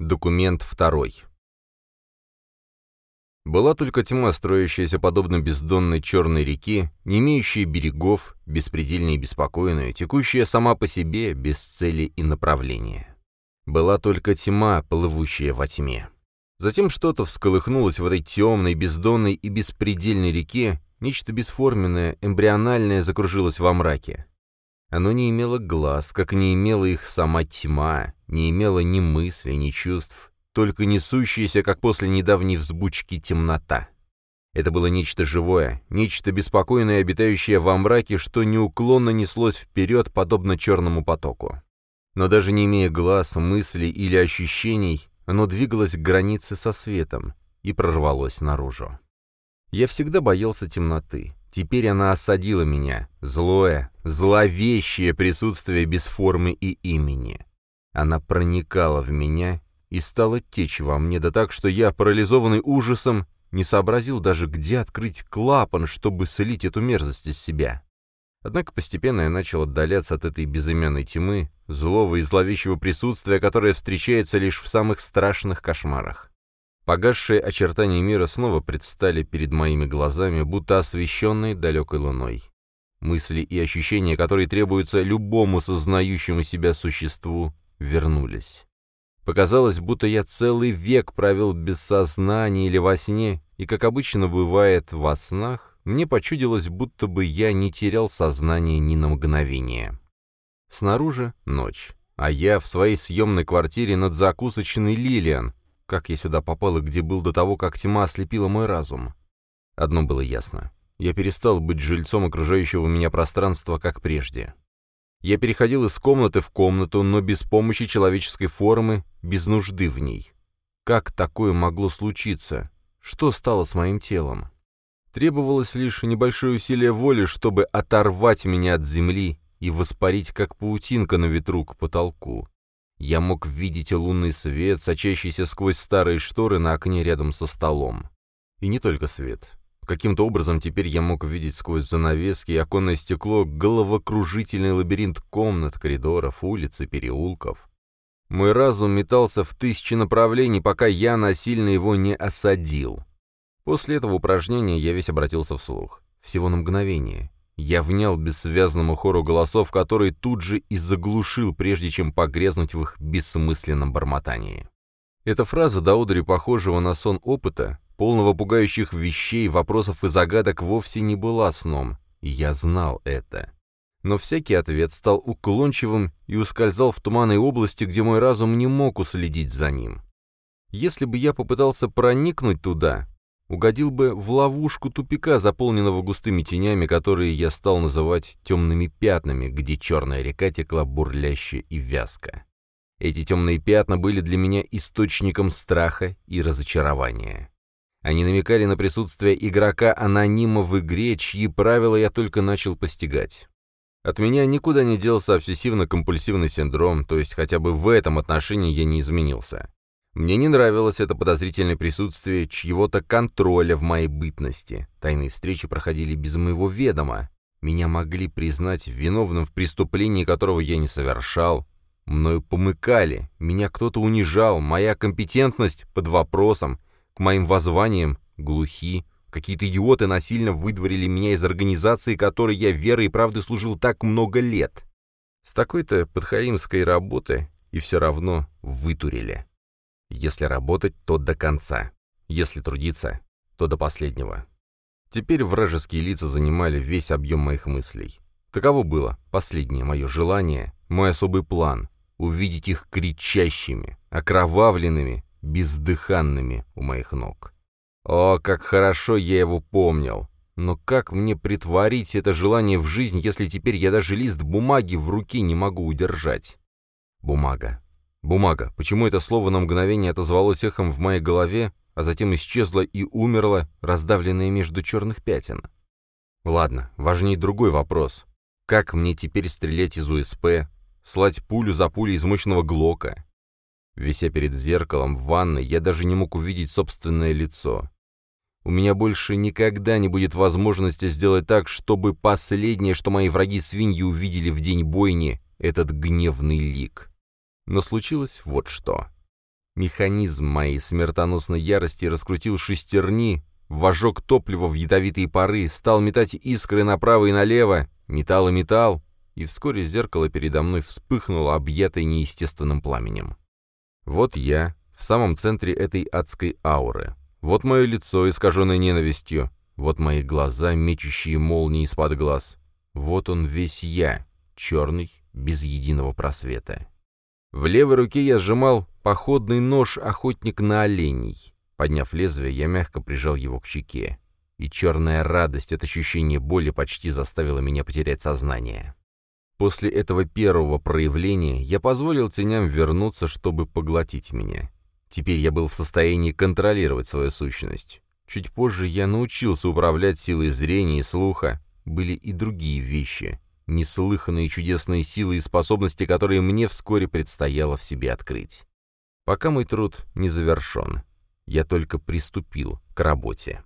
Документ второй. Была только тьма, строящаяся подобно бездонной черной реке, не имеющая берегов, беспредельная и беспокойная, текущая сама по себе, без цели и направления. Была только тьма, плывущая во тьме. Затем что-то всколыхнулось в этой темной, бездонной и беспредельной реке, нечто бесформенное, эмбриональное закружилось во мраке. Оно не имело глаз, как не имела их сама тьма, не имело ни мысли, ни чувств, только несущаяся, как после недавней взбучки, темнота. Это было нечто живое, нечто беспокойное, обитающее во мраке, что неуклонно неслось вперед, подобно черному потоку. Но даже не имея глаз, мыслей или ощущений, оно двигалось к границе со светом и прорвалось наружу. Я всегда боялся темноты. Теперь она осадила меня. Злое, зловещее присутствие без формы и имени. Она проникала в меня и стала течь во мне, да так, что я, парализованный ужасом, не сообразил даже, где открыть клапан, чтобы слить эту мерзость из себя. Однако постепенно я начал отдаляться от этой безымянной тьмы, злого и зловещего присутствия, которое встречается лишь в самых страшных кошмарах. Погасшие очертания мира снова предстали перед моими глазами, будто освещенные далекой луной. Мысли и ощущения, которые требуются любому сознающему себя существу, вернулись. Показалось, будто я целый век провел без сознания или во сне, и, как обычно бывает во снах, мне почудилось, будто бы я не терял сознание ни на мгновение. Снаружи — ночь, а я в своей съемной квартире над закусочной Лилиан, как я сюда попал и где был до того, как тьма ослепила мой разум? Одно было ясно. Я перестал быть жильцом окружающего меня пространства, как прежде. Я переходил из комнаты в комнату, но без помощи человеческой формы, без нужды в ней. Как такое могло случиться? Что стало с моим телом? Требовалось лишь небольшое усилие воли, чтобы оторвать меня от земли и воспарить, как паутинка на ветру, к потолку. Я мог видеть лунный свет, сочащийся сквозь старые шторы на окне рядом со столом. И не только свет. Каким-то образом теперь я мог видеть сквозь занавески и оконное стекло головокружительный лабиринт комнат, коридоров, улиц и переулков. Мой разум метался в тысячи направлений, пока я насильно его не осадил. После этого упражнения я весь обратился вслух. Всего на мгновение. Я внял бессвязному хору голосов, который тут же и заглушил, прежде чем погрязнуть в их бессмысленном бормотании. Эта фраза Даудри, похожего на сон опыта, полного пугающих вещей, вопросов и загадок, вовсе не была сном, я знал это. Но всякий ответ стал уклончивым и ускользал в туманной области, где мой разум не мог уследить за ним. Если бы я попытался проникнуть туда, угодил бы в ловушку тупика, заполненного густыми тенями, которые я стал называть темными пятнами, где черная река текла бурляще и вязко. Эти темные пятна были для меня источником страха и разочарования. Они намекали на присутствие игрока-анонима в игре, чьи правила я только начал постигать. От меня никуда не делся обсессивно-компульсивный синдром, то есть хотя бы в этом отношении я не изменился. Мне не нравилось это подозрительное присутствие чьего-то контроля в моей бытности. Тайные встречи проходили без моего ведома. Меня могли признать виновным в преступлении, которого я не совершал. Мною помыкали, меня кто-то унижал, моя компетентность под вопросом, к моим воззваниям глухи. Какие-то идиоты насильно выдворили меня из организации, которой я верой и правдой служил так много лет. С такой-то подхалимской работы и все равно вытурили. Если работать, то до конца. Если трудиться, то до последнего. Теперь вражеские лица занимали весь объем моих мыслей. Таково было последнее мое желание, мой особый план — увидеть их кричащими, окровавленными, бездыханными у моих ног. О, как хорошо я его помнил! Но как мне притворить это желание в жизнь, если теперь я даже лист бумаги в руке не могу удержать? Бумага. Бумага. Почему это слово на мгновение отозвалось эхом в моей голове, а затем исчезло и умерло, раздавленное между черных пятен? Ладно, важнее другой вопрос. Как мне теперь стрелять из УСП, слать пулю за пулей из мощного глока? Вися перед зеркалом в ванной, я даже не мог увидеть собственное лицо. У меня больше никогда не будет возможности сделать так, чтобы последнее, что мои враги-свиньи увидели в день бойни, этот гневный лик. Но случилось вот что. Механизм моей смертоносной ярости раскрутил шестерни, вожег топлива в ядовитые пары, стал метать искры направо и налево, металл и металл, и вскоре зеркало передо мной вспыхнуло, объятое неестественным пламенем. Вот я, в самом центре этой адской ауры. Вот мое лицо, искаженное ненавистью. Вот мои глаза, мечущие молнии из-под глаз. Вот он весь я, черный, без единого просвета. В левой руке я сжимал походный нож «Охотник на оленей». Подняв лезвие, я мягко прижал его к щеке. И черная радость от ощущения боли почти заставила меня потерять сознание. После этого первого проявления я позволил теням вернуться, чтобы поглотить меня. Теперь я был в состоянии контролировать свою сущность. Чуть позже я научился управлять силой зрения и слуха. Были и другие вещи, неслыханные чудесные силы и способности, которые мне вскоре предстояло в себе открыть. Пока мой труд не завершен, я только приступил к работе.